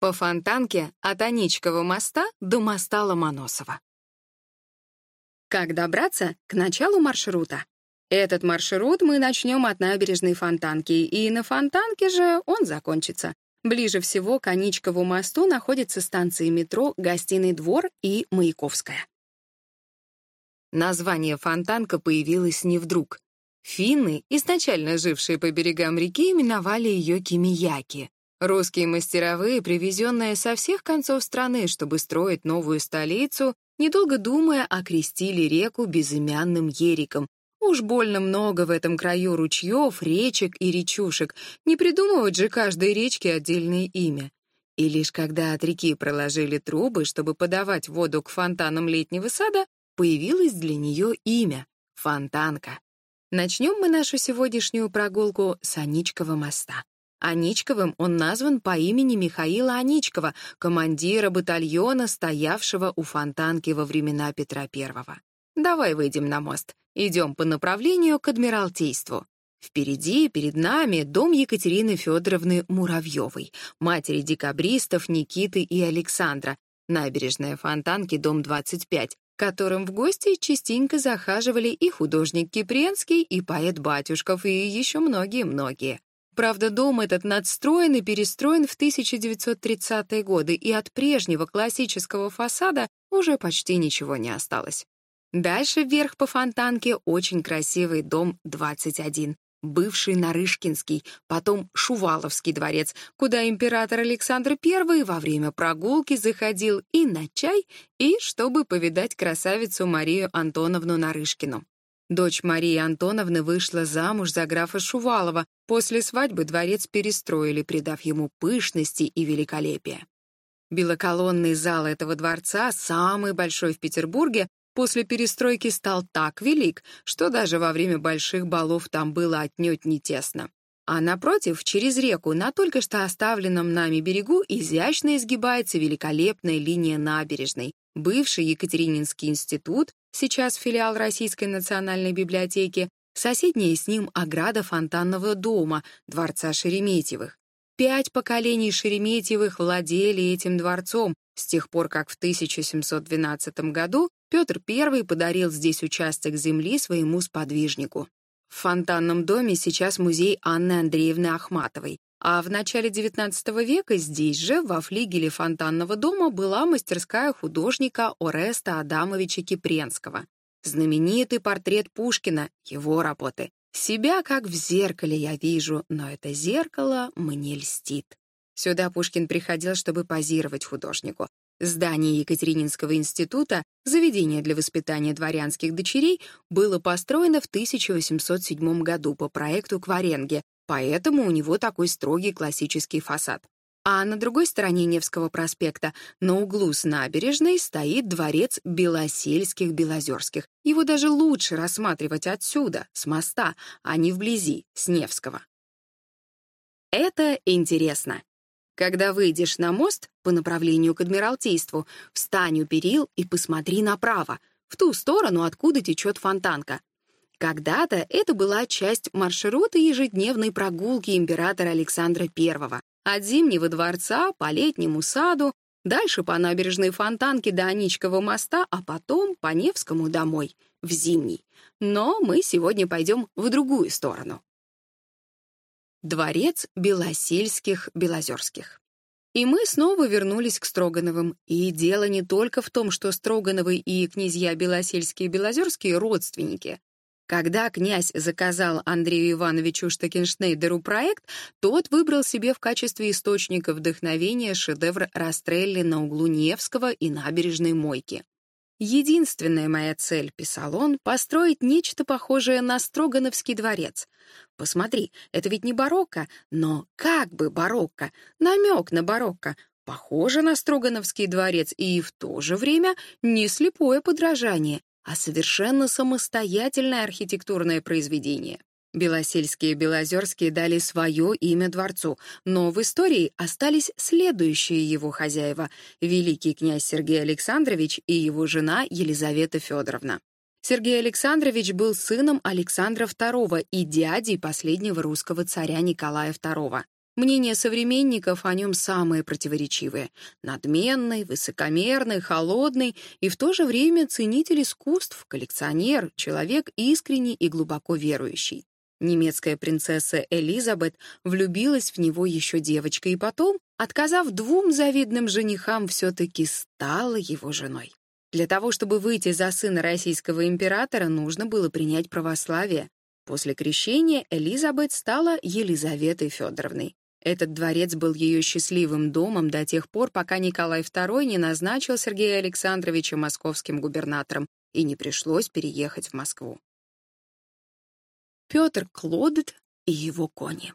По фонтанке от Аничкова моста до моста Ломоносова. Как добраться к началу маршрута? Этот маршрут мы начнем от набережной Фонтанки, и на Фонтанке же он закончится. Ближе всего к Аничкову мосту находятся станции метро «Гостиный двор» и «Маяковская». Название Фонтанка появилось не вдруг. Финны, изначально жившие по берегам реки, именовали ее Кимияки, Русские мастеровые, привезенные со всех концов страны, чтобы строить новую столицу, недолго думая, окрестили реку безымянным Ериком. Уж больно много в этом краю ручьев, речек и речушек, не придумывают же каждой речке отдельное имя. И лишь когда от реки проложили трубы, чтобы подавать воду к фонтанам летнего сада, появилось для нее имя — Фонтанка. Начнем мы нашу сегодняшнюю прогулку с Аничкова моста. Аничковым он назван по имени Михаила Аничкова, командира батальона, стоявшего у фонтанки во времена Петра I. «Давай выйдем на мост. Идем по направлению к Адмиралтейству». Впереди, перед нами, дом Екатерины Федоровны Муравьевой, матери декабристов Никиты и Александра, набережная Фонтанки, дом 25, которым в гости частенько захаживали и художник Кипренский, и поэт Батюшков, и еще многие-многие. Правда, дом этот надстроен и перестроен в 1930-е годы, и от прежнего классического фасада уже почти ничего не осталось. Дальше вверх по фонтанке очень красивый дом 21, бывший Нарышкинский, потом Шуваловский дворец, куда император Александр I во время прогулки заходил и на чай, и чтобы повидать красавицу Марию Антоновну Нарышкину. Дочь Марии Антоновны вышла замуж за графа Шувалова, После свадьбы дворец перестроили, придав ему пышности и великолепия. Белоколонный зал этого дворца, самый большой в Петербурге, после перестройки стал так велик, что даже во время больших балов там было отнюдь не тесно. А напротив, через реку, на только что оставленном нами берегу, изящно изгибается великолепная линия набережной. Бывший Екатерининский институт, сейчас филиал Российской национальной библиотеки, соседняя с ним ограда фонтанного дома, дворца Шереметьевых. Пять поколений Шереметьевых владели этим дворцом с тех пор, как в 1712 году Петр I подарил здесь участок земли своему сподвижнику. В фонтанном доме сейчас музей Анны Андреевны Ахматовой, а в начале XIX века здесь же, во флигеле фонтанного дома, была мастерская художника Ореста Адамовича Кипренского. Знаменитый портрет Пушкина, его работы. Себя как в зеркале я вижу, но это зеркало мне льстит. Сюда Пушкин приходил, чтобы позировать художнику. Здание Екатерининского института, заведение для воспитания дворянских дочерей, было построено в 1807 году по проекту Кваренге, поэтому у него такой строгий классический фасад а на другой стороне Невского проспекта, на углу с набережной, стоит дворец Белосельских-Белозерских. Его даже лучше рассматривать отсюда, с моста, а не вблизи, с Невского. Это интересно. Когда выйдешь на мост по направлению к Адмиралтейству, встань у перил и посмотри направо, в ту сторону, откуда течет фонтанка. Когда-то это была часть маршрута ежедневной прогулки императора Александра I. А от Зимнего дворца по Летнему саду, дальше по набережной Фонтанке до Аничкова моста, а потом по Невскому домой, в Зимний. Но мы сегодня пойдем в другую сторону. Дворец Белосельских-Белозерских. И мы снова вернулись к Строгановым. И дело не только в том, что Строгановы и князья Белосельские Белозерские — родственники. Когда князь заказал Андрею Ивановичу Штекеншнейдеру проект, тот выбрал себе в качестве источника вдохновения шедевр Растрелли на углу Невского и набережной Мойки. «Единственная моя цель», — писал он, — «построить нечто похожее на Строгановский дворец. Посмотри, это ведь не барокко, но как бы барокко, намек на барокко, похоже на Строгановский дворец и в то же время не слепое подражание а совершенно самостоятельное архитектурное произведение. Белосельские и Белозерские дали свое имя дворцу, но в истории остались следующие его хозяева — великий князь Сергей Александрович и его жена Елизавета Федоровна. Сергей Александрович был сыном Александра II и дядей последнего русского царя Николая II. Мнения современников о нем самые противоречивые. Надменный, высокомерный, холодный и в то же время ценитель искусств, коллекционер, человек искренний и глубоко верующий. Немецкая принцесса Элизабет влюбилась в него еще девочкой и потом, отказав двум завидным женихам, все-таки стала его женой. Для того, чтобы выйти за сына российского императора, нужно было принять православие. После крещения Элизабет стала Елизаветой Федоровной. Этот дворец был ее счастливым домом до тех пор, пока Николай II не назначил Сергея Александровича московским губернатором и не пришлось переехать в Москву. Петр Клодет и его кони.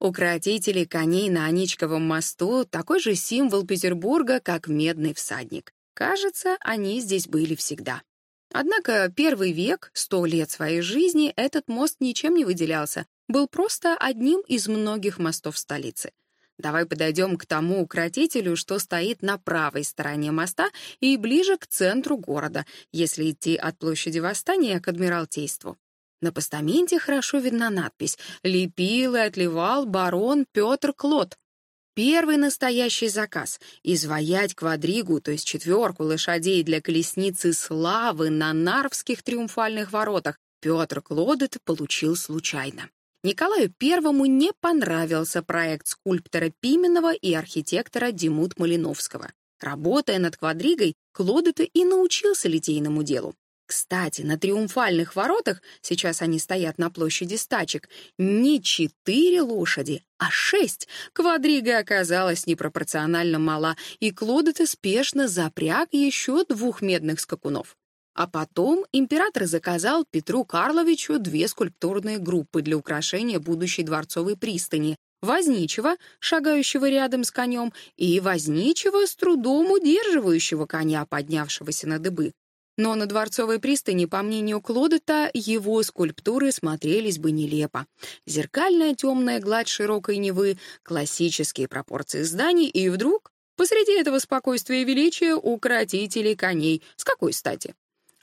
Укротители коней на Аничковом мосту — такой же символ Петербурга, как медный всадник. Кажется, они здесь были всегда. Однако первый век, сто лет своей жизни, этот мост ничем не выделялся, был просто одним из многих мостов столицы. Давай подойдем к тому укротителю, что стоит на правой стороне моста и ближе к центру города, если идти от площади Восстания к Адмиралтейству. На постаменте хорошо видна надпись «Лепил и отливал барон Петр Клод», первый настоящий заказ — изваять квадригу, то есть четверку лошадей для колесницы славы на Нарвских триумфальных воротах, Петр Клодет получил случайно. Николаю Первому не понравился проект скульптора Пименова и архитектора Димут Малиновского. Работая над квадригой, Клодет и научился литейному делу. Кстати, на триумфальных воротах сейчас они стоят на площади стачек. Не четыре лошади, а шесть. Квадрига оказалась непропорционально мала, и Клодоте спешно запряг еще двух медных скакунов. А потом император заказал Петру Карловичу две скульптурные группы для украшения будущей дворцовой пристани, возничего, шагающего рядом с конем, и возничего, с трудом удерживающего коня, поднявшегося на дыбы. Но на Дворцовой пристани, по мнению Клодота, его скульптуры смотрелись бы нелепо. Зеркальная темная гладь широкой Невы, классические пропорции зданий, и вдруг посреди этого спокойствия и величия укротители коней. С какой стати?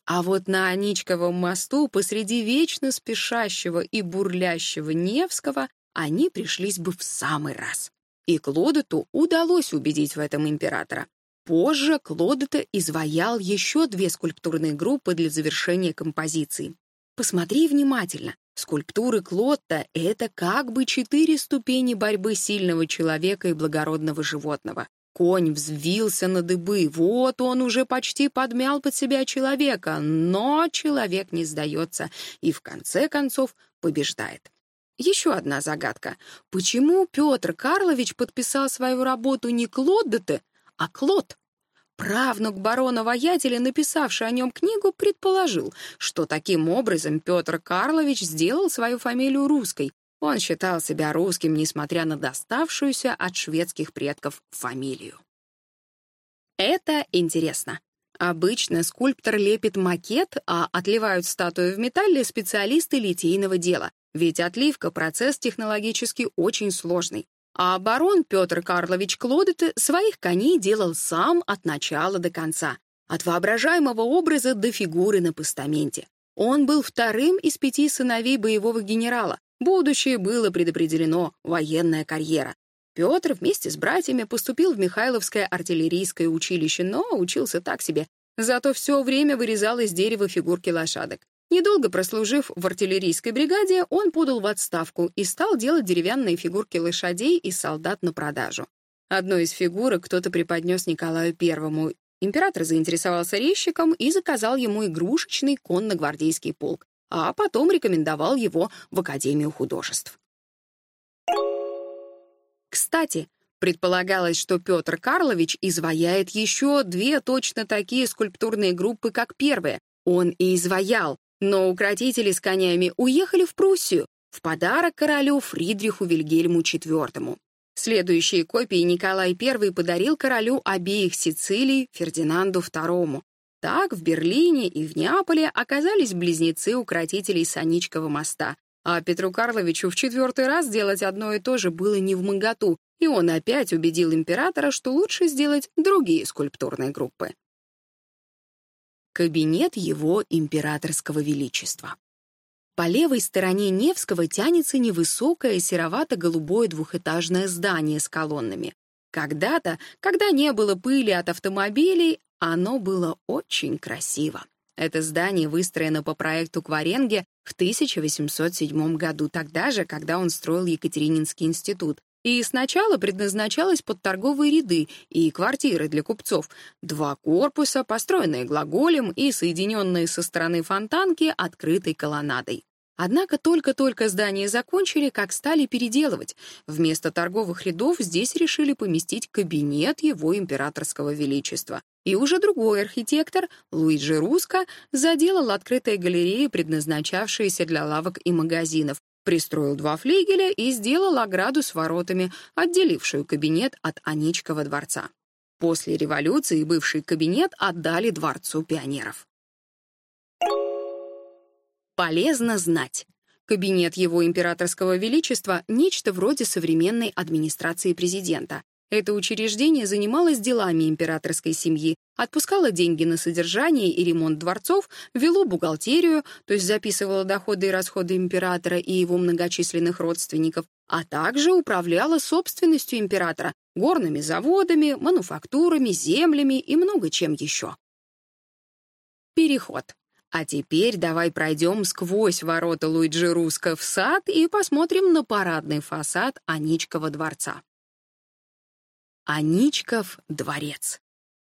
А вот на Аничковом мосту посреди вечно спешащего и бурлящего Невского они пришлись бы в самый раз. И Клодоту удалось убедить в этом императора. Позже Клод изваял еще две скульптурные группы для завершения композиции. Посмотри внимательно. Скульптуры Клодта — это как бы четыре ступени борьбы сильного человека и благородного животного. Конь взвился на дыбы, вот он уже почти подмял под себя человека, но человек не сдается и в конце концов побеждает. Еще одна загадка. Почему Петр Карлович подписал свою работу не Клоддете, а Клод, правнук барона Ваятеля, написавший о нем книгу, предположил, что таким образом Петр Карлович сделал свою фамилию русской. Он считал себя русским, несмотря на доставшуюся от шведских предков фамилию. Это интересно. Обычно скульптор лепит макет, а отливают статую в металле специалисты литейного дела, ведь отливка — процесс технологически очень сложный. А барон Петр Карлович Клодет своих коней делал сам от начала до конца, от воображаемого образа до фигуры на постаменте. Он был вторым из пяти сыновей боевого генерала. Будущее было предопределено, военная карьера. Петр вместе с братьями поступил в Михайловское артиллерийское училище, но учился так себе. Зато все время вырезал из дерева фигурки лошадок. Недолго прослужив в артиллерийской бригаде, он подал в отставку и стал делать деревянные фигурки лошадей и солдат на продажу. Одну из фигурок кто-то преподнес Николаю Первому. Император заинтересовался резчиком и заказал ему игрушечный конногвардейский полк, а потом рекомендовал его в Академию художеств. Кстати, предполагалось, что Петр Карлович изваяет еще две точно такие скульптурные группы, как первые. Он и изваял, но укротители с конями уехали в Пруссию в подарок королю Фридриху Вильгельму IV. Следующие копии Николай I подарил королю обеих Сицилий Фердинанду II. Так в Берлине и в Неаполе оказались близнецы укротителей Саничкова моста. А Петру Карловичу в четвертый раз делать одно и то же было не в моготу, и он опять убедил императора, что лучше сделать другие скульптурные группы кабинет его императорского величества. По левой стороне Невского тянется невысокое серовато-голубое двухэтажное здание с колоннами. Когда-то, когда не было пыли от автомобилей, оно было очень красиво. Это здание выстроено по проекту Кваренге в 1807 году, тогда же, когда он строил Екатерининский институт, и сначала предназначалось под торговые ряды и квартиры для купцов. Два корпуса, построенные глаголем и соединенные со стороны фонтанки открытой колоннадой. Однако только-только здание закончили, как стали переделывать. Вместо торговых рядов здесь решили поместить кабинет его императорского величества. И уже другой архитектор, Луиджи Руско, заделал открытые галереи, предназначавшиеся для лавок и магазинов, пристроил два флигеля и сделал ограду с воротами, отделившую кабинет от Аничкова дворца. После революции бывший кабинет отдали Дворцу пионеров. Полезно знать. Кабинет его императорского величества — нечто вроде современной администрации президента. Это учреждение занималось делами императорской семьи, отпускало деньги на содержание и ремонт дворцов, вело бухгалтерию, то есть записывало доходы и расходы императора и его многочисленных родственников, а также управляло собственностью императора, горными заводами, мануфактурами, землями и много чем еще. Переход. А теперь давай пройдем сквозь ворота Луиджи Руска в сад и посмотрим на парадный фасад Аничкова дворца. Аничков дворец.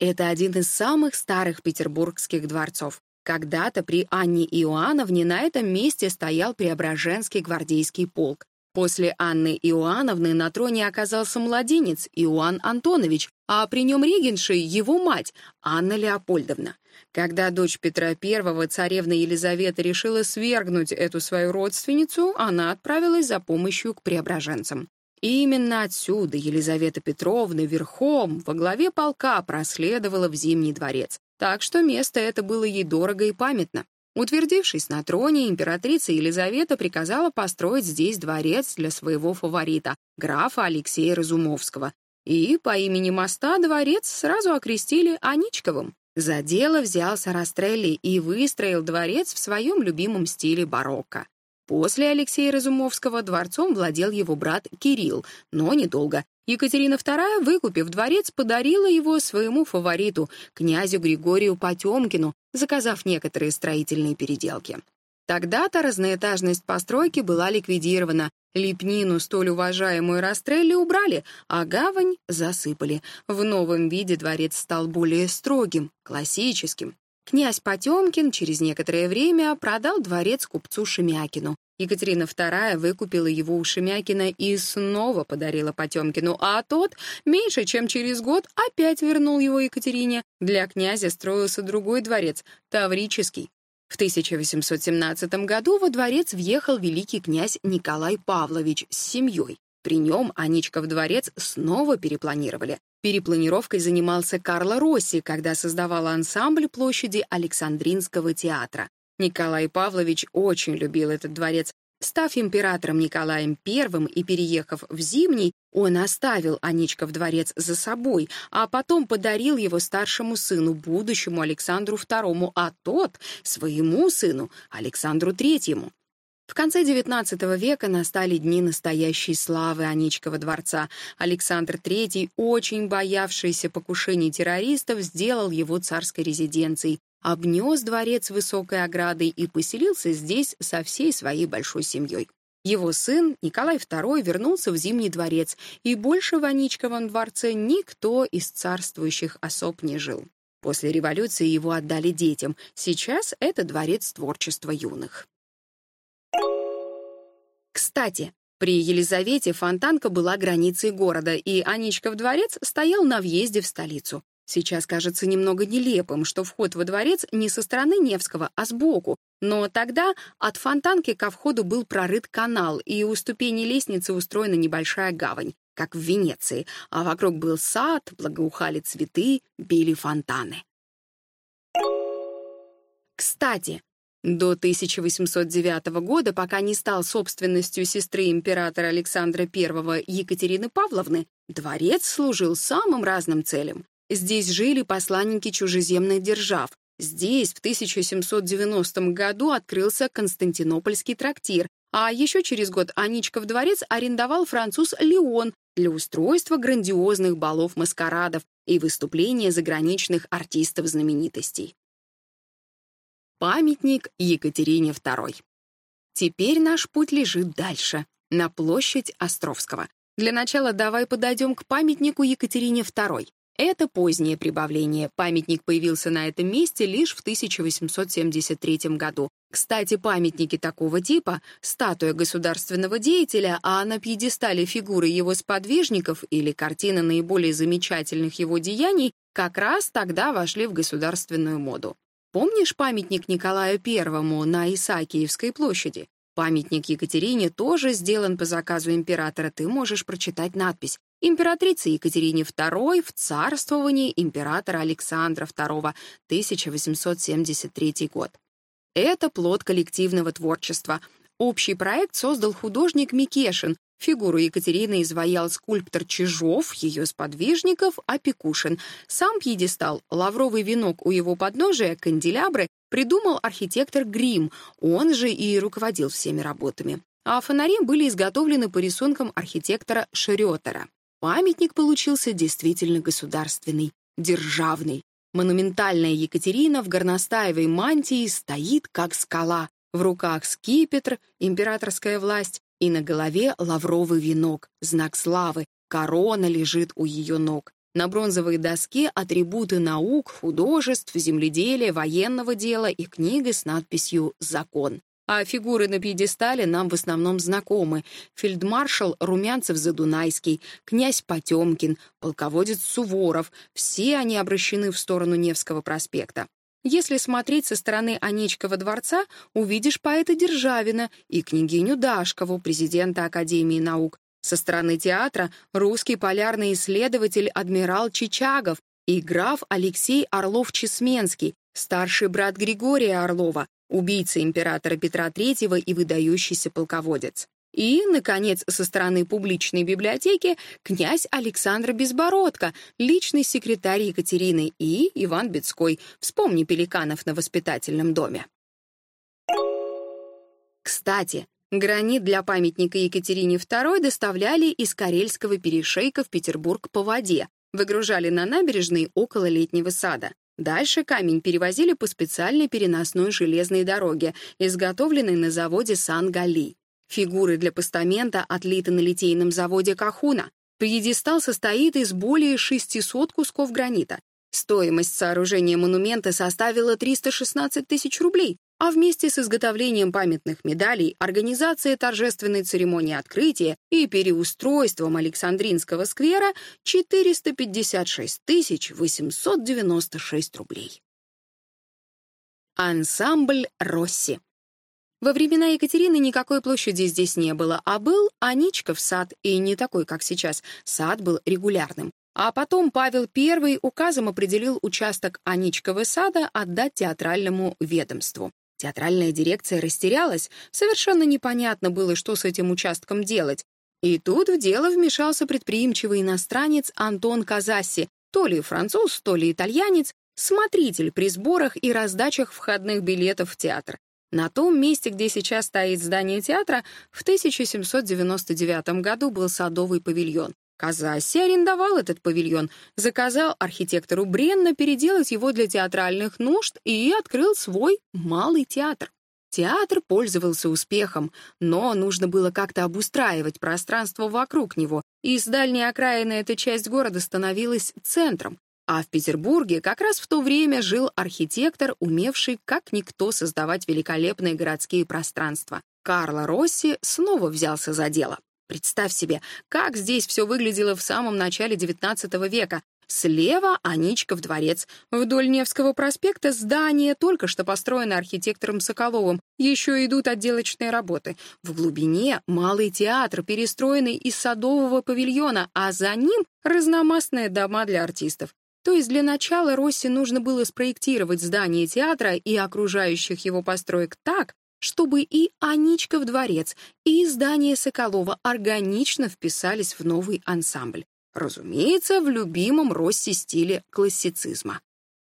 Это один из самых старых петербургских дворцов. Когда-то при Анне Иоанновне на этом месте стоял Преображенский гвардейский полк. После Анны Иоанновны на троне оказался младенец Иоанн Антонович, а при нем регеншей его мать Анна Леопольдовна. Когда дочь Петра I, царевна Елизавета, решила свергнуть эту свою родственницу, она отправилась за помощью к преображенцам. Именно отсюда Елизавета Петровна верхом во главе полка проследовала в Зимний дворец, так что место это было ей дорого и памятно. Утвердившись на троне, императрица Елизавета приказала построить здесь дворец для своего фаворита, графа Алексея Разумовского. И по имени моста дворец сразу окрестили Аничковым. За дело взялся Растрелли и выстроил дворец в своем любимом стиле барокко. После Алексея Разумовского дворцом владел его брат Кирилл, но недолго. Екатерина II, выкупив дворец, подарила его своему фавориту, князю Григорию Потемкину, заказав некоторые строительные переделки. Тогда-то разноэтажность постройки была ликвидирована, лепнину, столь уважаемую Растрелли, убрали, а гавань засыпали. В новом виде дворец стал более строгим, классическим. Князь Потемкин через некоторое время продал дворец купцу Шемякину. Екатерина II выкупила его у Шемякина и снова подарила Потемкину, а тот, меньше чем через год, опять вернул его Екатерине. Для князя строился другой дворец, Таврический. В 1817 году во дворец въехал великий князь Николай Павлович с семьей. При нем Аничков дворец снова перепланировали. Перепланировкой занимался Карло Росси, когда создавал ансамбль площади Александринского театра. Николай Павлович очень любил этот дворец. Став императором Николаем I и переехав в Зимний, он оставил Аничков дворец за собой, а потом подарил его старшему сыну, будущему Александру II, а тот — своему сыну, Александру III. В конце XIX века настали дни настоящей славы Аничкова дворца. Александр III, очень боявшийся покушений террористов, сделал его царской резиденцией, обнес дворец высокой оградой и поселился здесь со всей своей большой семьей. Его сын, Николай II, вернулся в Зимний дворец, и больше в Аничковом дворце никто из царствующих особ не жил. После революции его отдали детям. Сейчас это дворец творчества юных. Кстати, при Елизавете Фонтанка была границей города, и Аничков дворец стоял на въезде в столицу. Сейчас кажется немного нелепым, что вход во дворец не со стороны Невского, а сбоку. Но тогда от Фонтанки ко входу был прорыт канал, и у ступени лестницы устроена небольшая гавань, как в Венеции, а вокруг был сад, благоухали цветы, били фонтаны. Кстати, до 1809 года, пока не стал собственностью сестры императора Александра I Екатерины Павловны, дворец служил самым разным целям. Здесь жили посланники чужеземных держав. Здесь в 1790 году открылся Константинопольский трактир, а еще через год Аничков дворец арендовал француз Леон для устройства грандиозных балов маскарадов и выступления заграничных артистов-знаменитостей памятник Екатерине II. Теперь наш путь лежит дальше, на площадь Островского. Для начала давай подойдем к памятнику Екатерине II. Это позднее прибавление. Памятник появился на этом месте лишь в 1873 году. Кстати, памятники такого типа — статуя государственного деятеля, а на пьедестале фигуры его сподвижников или картина наиболее замечательных его деяний как раз тогда вошли в государственную моду. Помнишь памятник Николаю Первому на Исаакиевской площади? Памятник Екатерине тоже сделан по заказу императора. Ты можешь прочитать надпись императрице Екатерине II в царствовании императора Александра II 1873 год. Это плод коллективного творчества. Общий проект создал художник Микешин, Фигуру Екатерины изваял скульптор Чижов, ее сподвижников Опекушин. Сам пьедестал, лавровый венок у его подножия, канделябры придумал архитектор Грим, он же и руководил всеми работами. А фонари были изготовлены по рисункам архитектора Шрётера. Памятник получился действительно государственный, державный. Монументальная Екатерина в горностаевой мантии стоит как скала, в руках скипетр, императорская власть, и на голове лавровый венок, знак славы, корона лежит у ее ног. На бронзовой доске атрибуты наук, художеств, земледелия, военного дела и книга с надписью «Закон». А фигуры на пьедестале нам в основном знакомы. Фельдмаршал Румянцев-Задунайский, князь Потемкин, полководец Суворов. Все они обращены в сторону Невского проспекта. Если смотреть со стороны Анечкова дворца, увидишь поэта Державина и княгиню Дашкову, президента Академии наук. Со стороны театра — русский полярный исследователь адмирал Чичагов и граф Алексей Орлов-Чесменский, старший брат Григория Орлова, убийца императора Петра III и выдающийся полководец. И, наконец, со стороны публичной библиотеки князь Александр Безбородко, личный секретарь Екатерины и Иван Бецкой. Вспомни пеликанов на воспитательном доме. Кстати, гранит для памятника Екатерине II доставляли из Карельского перешейка в Петербург по воде, выгружали на набережные около летнего сада. Дальше камень перевозили по специальной переносной железной дороге, изготовленной на заводе Сан-Гали. Фигуры для постамента отлиты на литейном заводе Кахуна. Пьедестал состоит из более 600 кусков гранита. Стоимость сооружения монумента составила 316 тысяч рублей, а вместе с изготовлением памятных медалей, организацией торжественной церемонии открытия и переустройством Александринского сквера 456 896 рублей. Ансамбль «Росси» Во времена Екатерины никакой площади здесь не было, а был Аничков сад, и не такой, как сейчас. Сад был регулярным. А потом Павел I указом определил участок Аничкова сада отдать театральному ведомству. Театральная дирекция растерялась, совершенно непонятно было, что с этим участком делать. И тут в дело вмешался предприимчивый иностранец Антон Казаси, то ли француз, то ли итальянец, смотритель при сборах и раздачах входных билетов в театр. На том месте, где сейчас стоит здание театра, в 1799 году был садовый павильон. Казаси арендовал этот павильон, заказал архитектору Бренна переделать его для театральных нужд и открыл свой малый театр. Театр пользовался успехом, но нужно было как-то обустраивать пространство вокруг него, и с дальней окраины эта часть города становилась центром, а в Петербурге как раз в то время жил архитектор, умевший как никто создавать великолепные городские пространства. Карло Росси снова взялся за дело. Представь себе, как здесь все выглядело в самом начале XIX века. Слева — Аничков дворец. Вдоль Невского проспекта здание, только что построено архитектором Соколовым. Еще идут отделочные работы. В глубине — малый театр, перестроенный из садового павильона, а за ним — разномастные дома для артистов. То есть для начала Росси нужно было спроектировать здание театра и окружающих его построек так, чтобы и Аничков дворец, и здание Соколова органично вписались в новый ансамбль. Разумеется, в любимом Росси стиле классицизма.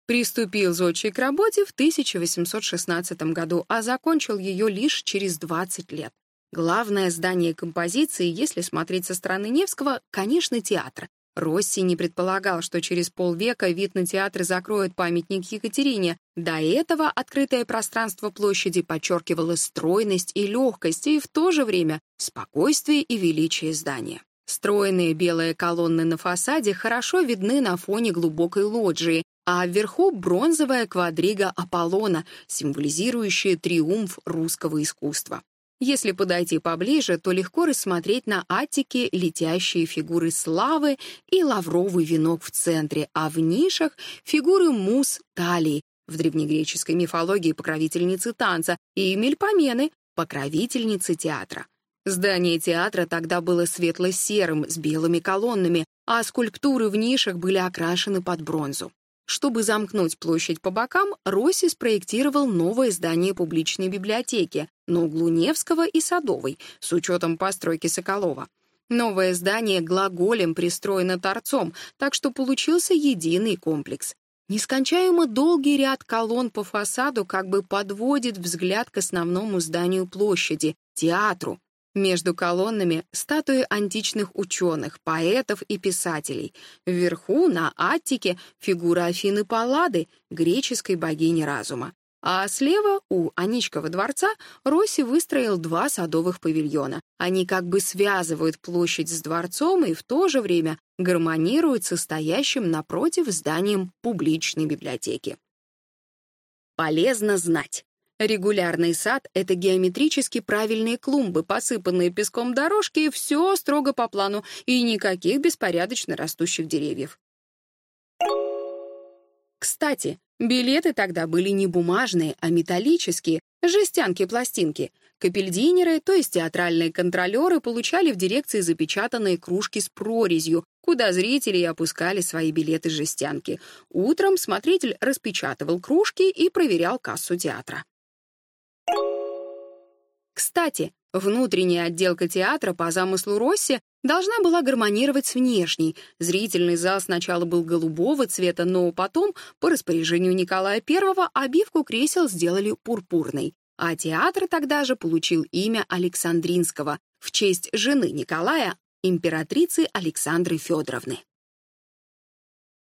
Приступил Зодчий к работе в 1816 году, а закончил ее лишь через 20 лет. Главное здание композиции, если смотреть со стороны Невского, конечно, театр, Росси не предполагал, что через полвека вид на театр закроет памятник Екатерине. До этого открытое пространство площади подчеркивало стройность и легкость, и в то же время спокойствие и величие здания. Стройные белые колонны на фасаде хорошо видны на фоне глубокой лоджии, а вверху бронзовая квадрига Аполлона, символизирующая триумф русского искусства. Если подойти поближе, то легко рассмотреть на аттике летящие фигуры славы и лавровый венок в центре, а в нишах — фигуры мус талии, в древнегреческой мифологии покровительницы танца, и Мельпомены — покровительницы театра. Здание театра тогда было светло-серым, с белыми колоннами, а скульптуры в нишах были окрашены под бронзу. Чтобы замкнуть площадь по бокам, Росси спроектировал новое здание публичной библиотеки на углу Невского и Садовой с учетом постройки Соколова. Новое здание глаголем пристроено торцом, так что получился единый комплекс. Нескончаемо долгий ряд колонн по фасаду как бы подводит взгляд к основному зданию площади — театру, между колоннами статуи античных ученых, поэтов и писателей. Вверху, на Аттике, фигура Афины Паллады, греческой богини разума. А слева, у Аничкова дворца, Росси выстроил два садовых павильона. Они как бы связывают площадь с дворцом и в то же время гармонируют со стоящим напротив зданием публичной библиотеки. Полезно знать. Регулярный сад — это геометрически правильные клумбы, посыпанные песком дорожки, и все строго по плану, и никаких беспорядочно растущих деревьев. Кстати, билеты тогда были не бумажные, а металлические, жестянки-пластинки. Капельдинеры, то есть театральные контролеры, получали в дирекции запечатанные кружки с прорезью, куда зрители опускали свои билеты-жестянки. Утром смотритель распечатывал кружки и проверял кассу театра. Кстати, внутренняя отделка театра по замыслу Росси должна была гармонировать с внешней. Зрительный зал сначала был голубого цвета, но потом, по распоряжению Николая I, обивку кресел сделали пурпурной. А театр тогда же получил имя Александринского в честь жены Николая, императрицы Александры Федоровны.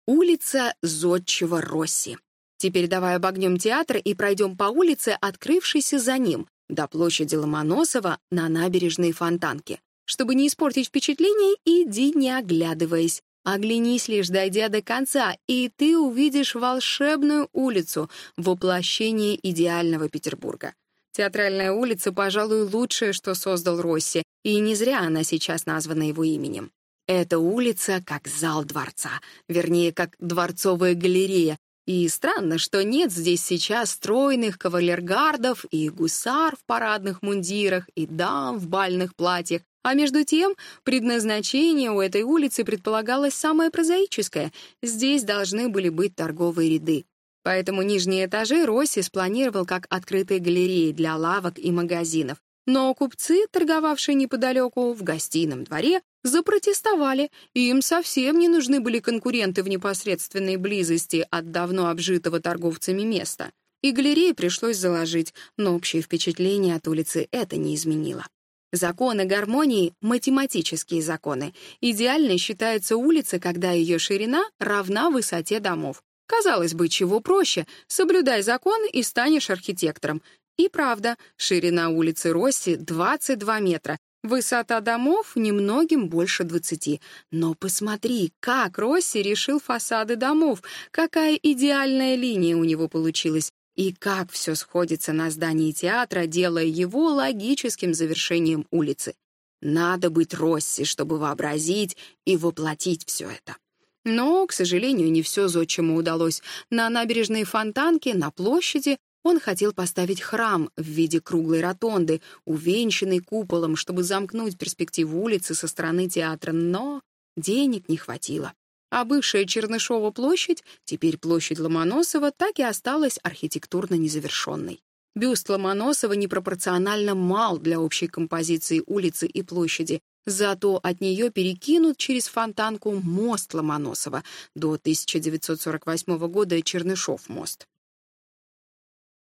Улица Зодчего Росси. Теперь давай обогнем театр и пройдем по улице, открывшейся за ним, до площади Ломоносова на набережной Фонтанки. Чтобы не испортить впечатлений, иди не оглядываясь. Оглянись лишь, дойдя до конца, и ты увидишь волшебную улицу, воплощение идеального Петербурга. Театральная улица, пожалуй, лучшее, что создал Росси, и не зря она сейчас названа его именем. Эта улица как зал дворца, вернее, как дворцовая галерея, и странно, что нет здесь сейчас стройных кавалергардов и гусар в парадных мундирах, и дам в бальных платьях. А между тем, предназначение у этой улицы предполагалось самое прозаическое. Здесь должны были быть торговые ряды. Поэтому нижние этажи Росси спланировал как открытые галереи для лавок и магазинов. Но купцы, торговавшие неподалеку, в гостином дворе, запротестовали, и им совсем не нужны были конкуренты в непосредственной близости от давно обжитого торговцами места. И галереи пришлось заложить, но общее впечатление от улицы это не изменило. Законы гармонии — математические законы. Идеально считается улица, когда ее ширина равна высоте домов. Казалось бы, чего проще — соблюдай закон и станешь архитектором. И правда, ширина улицы Росси 22 метра, Высота домов немногим больше двадцати. Но посмотри, как Росси решил фасады домов, какая идеальная линия у него получилась. И как все сходится на здании театра, делая его логическим завершением улицы. Надо быть Росси, чтобы вообразить и воплотить все это. Но, к сожалению, не все зодчему удалось. На набережной Фонтанке, на площади он хотел поставить храм в виде круглой ротонды, увенчанный куполом, чтобы замкнуть перспективу улицы со стороны театра, но денег не хватило. А бывшая Чернышова площадь, теперь площадь Ломоносова, так и осталась архитектурно незавершенной. Бюст Ломоносова непропорционально мал для общей композиции улицы и площади, зато от нее перекинут через фонтанку мост Ломоносова, до 1948 года Чернышов мост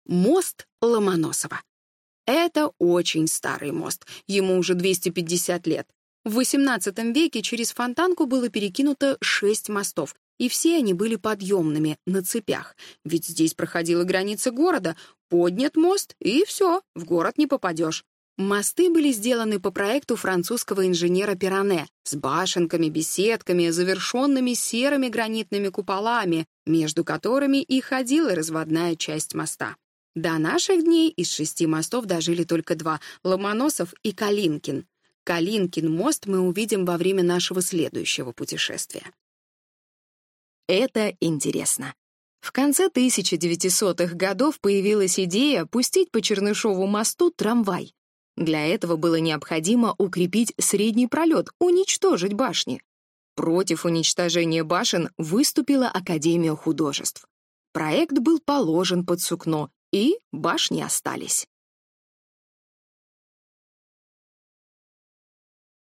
мост Ломоносова. Это очень старый мост, ему уже 250 лет. В XVIII веке через Фонтанку было перекинуто шесть мостов, и все они были подъемными, на цепях, ведь здесь проходила граница города, поднят мост, и все, в город не попадешь. Мосты были сделаны по проекту французского инженера Пиране с башенками, беседками, завершенными серыми гранитными куполами, между которыми и ходила разводная часть моста. До наших дней из шести мостов дожили только два — Ломоносов и Калинкин. Калинкин мост мы увидим во время нашего следующего путешествия. Это интересно. В конце 1900-х годов появилась идея пустить по Чернышову мосту трамвай. Для этого было необходимо укрепить средний пролет, уничтожить башни. Против уничтожения башен выступила Академия художеств. Проект был положен под сукно, и башни остались.